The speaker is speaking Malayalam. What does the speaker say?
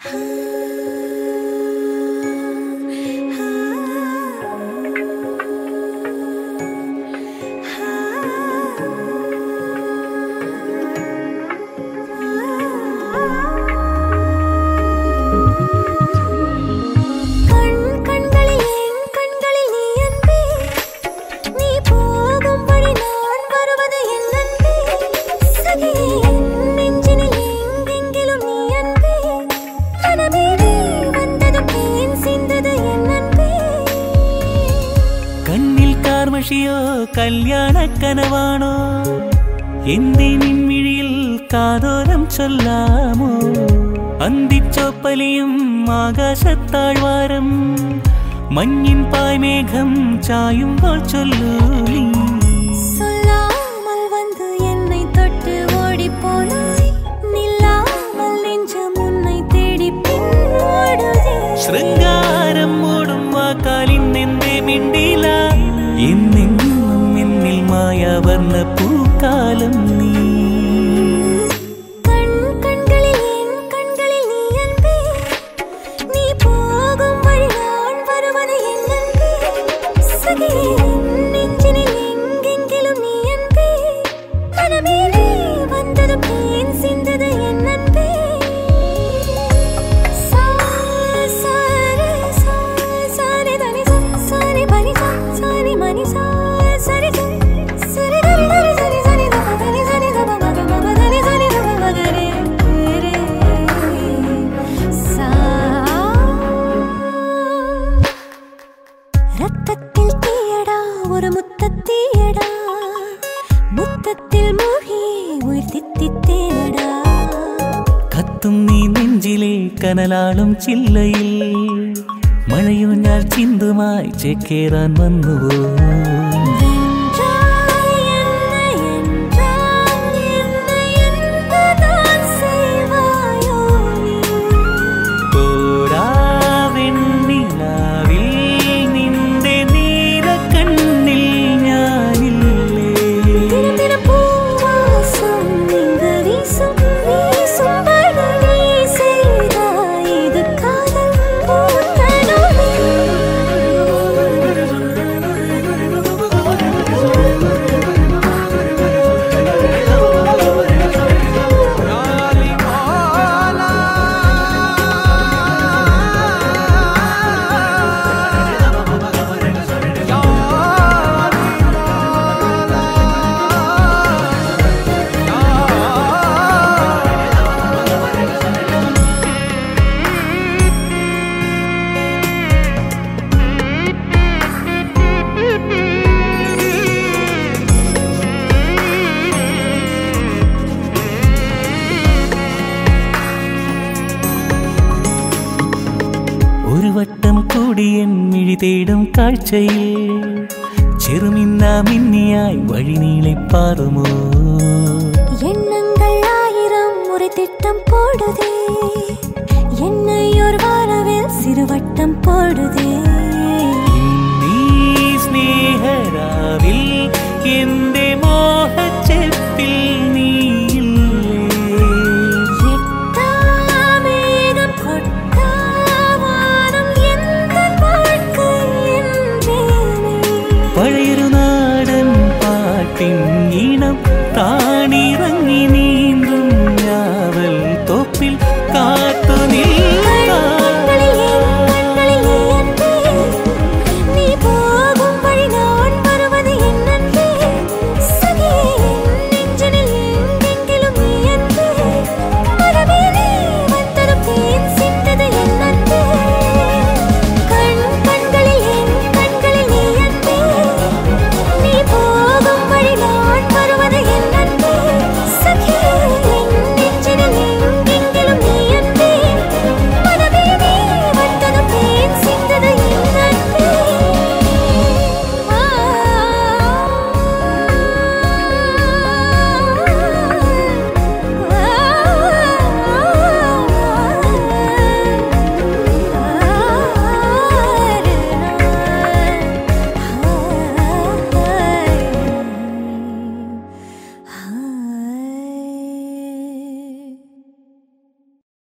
Hmm. കവിതയോ കല്യാണക്കനവാണോ? കനവാണോ കാതോരം ചൊല്ലാമോ? അന്തിച്ചോപ്പലിയും ആകാശത്താഴ്വാരം മഞ്ഞിൻ പായ്മേഘം ചായുമ്പോൾ ചൊല്ലൂ ശൃംഗാരം മൂടും വാക്കാലിന്നെന്തേ എന്തേ em കനലാളും ചില്ലയിൽ. മഴയുഞ്ഞാൽ ചിന്തുമായി ചേക്കേറാൻ വന്നുവോ? ഒരു വട്ടം കൂടിയൻ മിഴി തേടും കാഴ്ചയിൽ. ചെറുമിന്ന മിന്നിയായി വഴി നീളെ പാറുമോ? ഈണം താണിറങ്ങി നീ